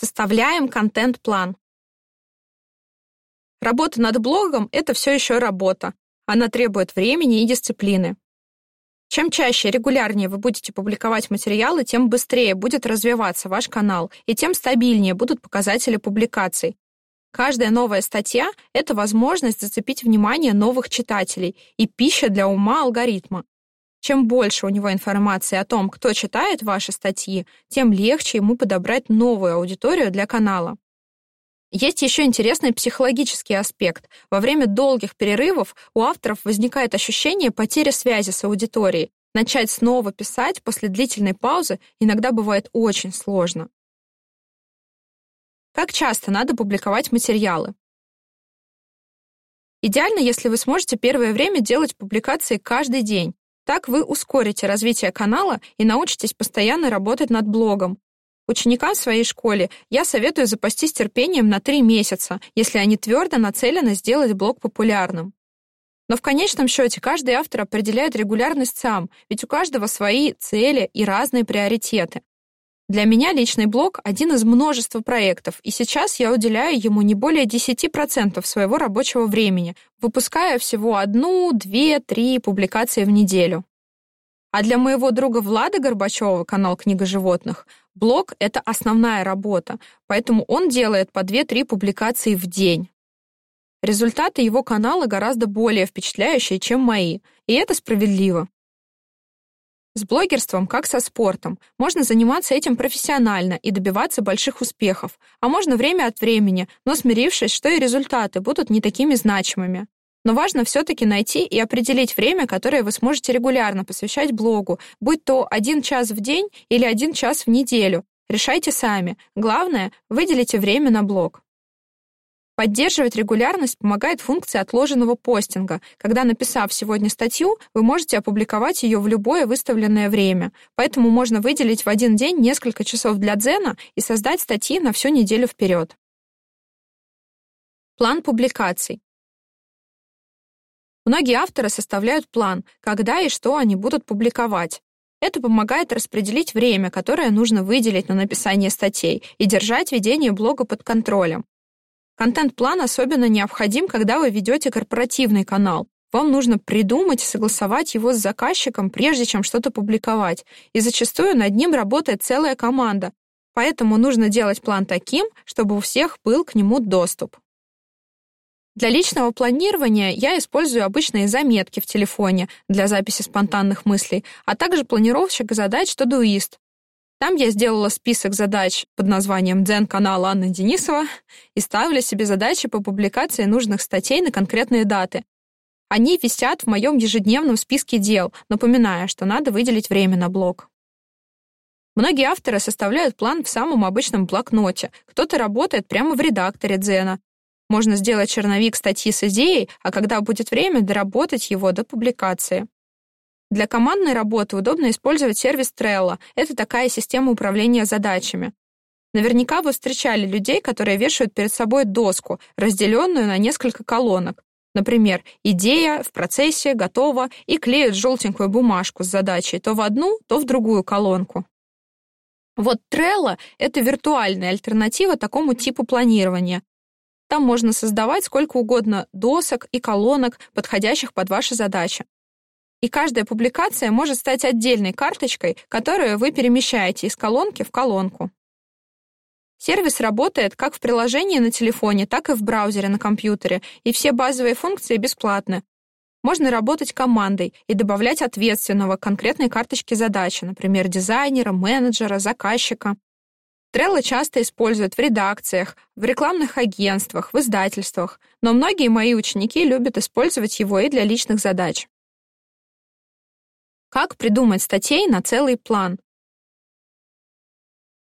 Составляем контент-план. Работа над блогом — это все еще работа. Она требует времени и дисциплины. Чем чаще и регулярнее вы будете публиковать материалы, тем быстрее будет развиваться ваш канал, и тем стабильнее будут показатели публикаций. Каждая новая статья — это возможность зацепить внимание новых читателей и пища для ума алгоритма. Чем больше у него информации о том, кто читает ваши статьи, тем легче ему подобрать новую аудиторию для канала. Есть еще интересный психологический аспект. Во время долгих перерывов у авторов возникает ощущение потери связи с аудиторией. Начать снова писать после длительной паузы иногда бывает очень сложно. Как часто надо публиковать материалы? Идеально, если вы сможете первое время делать публикации каждый день. Так вы ускорите развитие канала и научитесь постоянно работать над блогом. Ученикам в своей школе я советую запастись терпением на три месяца, если они твердо нацелены сделать блог популярным. Но в конечном счете каждый автор определяет регулярность сам, ведь у каждого свои цели и разные приоритеты. Для меня личный блог — один из множества проектов, и сейчас я уделяю ему не более 10% своего рабочего времени, выпуская всего одну, две, три публикации в неделю. А для моего друга Влада Горбачева, канал «Книга животных», блог — это основная работа, поэтому он делает по 2-3 публикации в день. Результаты его канала гораздо более впечатляющие, чем мои, и это справедливо. С блогерством, как со спортом, можно заниматься этим профессионально и добиваться больших успехов, а можно время от времени, но смирившись, что и результаты будут не такими значимыми. Но важно все-таки найти и определить время, которое вы сможете регулярно посвящать блогу, будь то один час в день или один час в неделю. Решайте сами. Главное, выделите время на блог. Поддерживать регулярность помогает функция отложенного постинга, когда, написав сегодня статью, вы можете опубликовать ее в любое выставленное время. Поэтому можно выделить в один день несколько часов для дзена и создать статьи на всю неделю вперед. План публикаций. Многие авторы составляют план, когда и что они будут публиковать. Это помогает распределить время, которое нужно выделить на написание статей, и держать ведение блога под контролем. Контент-план особенно необходим, когда вы ведете корпоративный канал. Вам нужно придумать и согласовать его с заказчиком, прежде чем что-то публиковать. И зачастую над ним работает целая команда. Поэтому нужно делать план таким, чтобы у всех был к нему доступ. Для личного планирования я использую обычные заметки в телефоне для записи спонтанных мыслей, а также планировщик задач Todoist, там я сделала список задач под названием «Дзен канал Анны Денисова» и ставила себе задачи по публикации нужных статей на конкретные даты. Они висят в моем ежедневном списке дел, напоминая, что надо выделить время на блог. Многие авторы составляют план в самом обычном блокноте, кто-то работает прямо в редакторе Дзена. Можно сделать черновик статьи с идеей, а когда будет время, доработать его до публикации. Для командной работы удобно использовать сервис Trello. Это такая система управления задачами. Наверняка вы встречали людей, которые вешают перед собой доску, разделенную на несколько колонок. Например, идея в процессе, готова, и клеят желтенькую бумажку с задачей то в одну, то в другую колонку. Вот Trello — это виртуальная альтернатива такому типу планирования. Там можно создавать сколько угодно досок и колонок, подходящих под ваши задачи и каждая публикация может стать отдельной карточкой, которую вы перемещаете из колонки в колонку. Сервис работает как в приложении на телефоне, так и в браузере на компьютере, и все базовые функции бесплатны. Можно работать командой и добавлять ответственного к конкретной карточке задачи, например, дизайнера, менеджера, заказчика. Trello часто используют в редакциях, в рекламных агентствах, в издательствах, но многие мои ученики любят использовать его и для личных задач. Как придумать статей на целый план?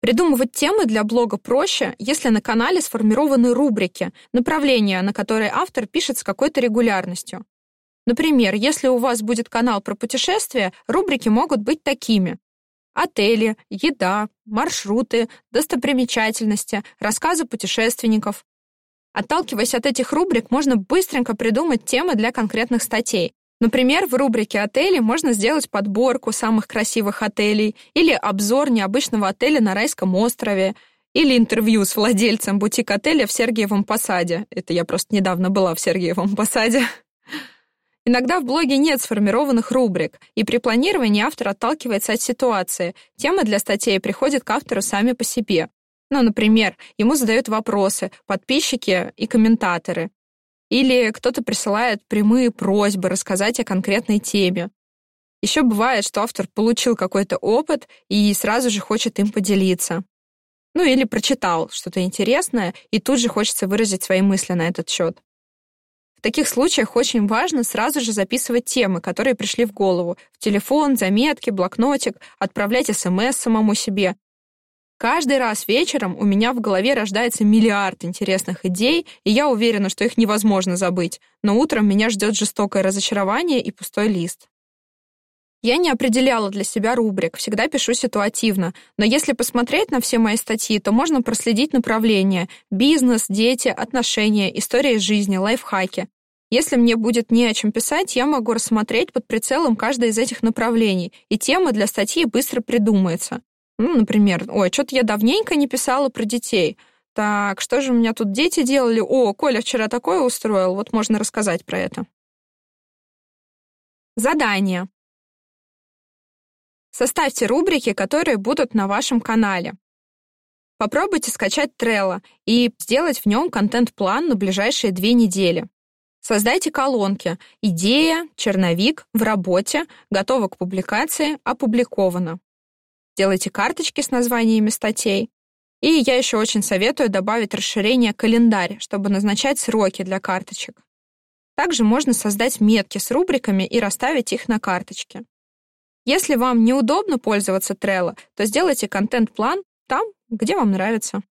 Придумывать темы для блога проще, если на канале сформированы рубрики, направления, на которые автор пишет с какой-то регулярностью. Например, если у вас будет канал про путешествия, рубрики могут быть такими. Отели, еда, маршруты, достопримечательности, рассказы путешественников. Отталкиваясь от этих рубрик, можно быстренько придумать темы для конкретных статей. Например, в рубрике «Отели» можно сделать подборку самых красивых отелей или обзор необычного отеля на райском острове, Или интервью с владельцем бутик-отеля в Сергиевом Посаде. Это я просто недавно была в Сергиевом Посаде. Иногда в блоге нет сформированных рубрик, и при планировании автор отталкивается от ситуации. Темы для статей приходят к автору сами по себе. Ну, например, ему задают вопросы подписчики и комментаторы. Или кто-то присылает прямые просьбы рассказать о конкретной теме. Еще бывает, что автор получил какой-то опыт и сразу же хочет им поделиться. Ну или прочитал что-то интересное и тут же хочется выразить свои мысли на этот счет. В таких случаях очень важно сразу же записывать темы, которые пришли в голову, в телефон, заметки, блокнотик, отправлять СМС самому себе. Каждый раз вечером у меня в голове рождается миллиард интересных идей, и я уверена, что их невозможно забыть, но утром меня ждет жестокое разочарование и пустой лист. Я не определяла для себя рубрик, всегда пишу ситуативно, но если посмотреть на все мои статьи, то можно проследить направления — бизнес, дети, отношения, история жизни, лайфхаки. Если мне будет не о чем писать, я могу рассмотреть под прицелом каждое из этих направлений, и тема для статьи быстро придумается. Ну, например, ой, что-то я давненько не писала про детей. Так, что же у меня тут дети делали? О, Коля вчера такое устроил, вот можно рассказать про это. Задание. Составьте рубрики, которые будут на вашем канале. Попробуйте скачать Trello и сделать в нем контент-план на ближайшие две недели. Создайте колонки «Идея», «Черновик», «В работе», «Готово к публикации», «Опубликовано». Делайте карточки с названиями статей. И я еще очень советую добавить расширение «Календарь», чтобы назначать сроки для карточек. Также можно создать метки с рубриками и расставить их на карточке. Если вам неудобно пользоваться Trello, то сделайте контент-план там, где вам нравится.